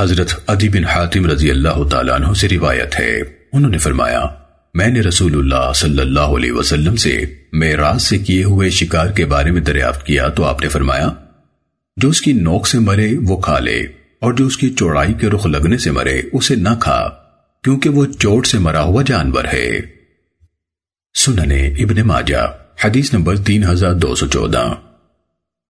حضرت عدی بن حاتم رضی اللہ تعالیٰ عنہ سے روایت ہے۔ انہوں نے فرمایا، میں نے رسول اللہ صلی اللہ علیہ وسلم سے میراث سے کیے ہوئے شکار کے بارے میں دریافت کیا تو آپ نے فرمایا، جو اس کی نوک سے مرے وہ کھا لے، اور جو اس کی چوڑائی کے رخ لگنے سے مرے اسے نہ کھا، کیونکہ وہ چوٹ سے مرا ہوا جانور ہے۔ سننے ابن ماجہ، حدیث نمبر تین ہزار دو سو چودہ۔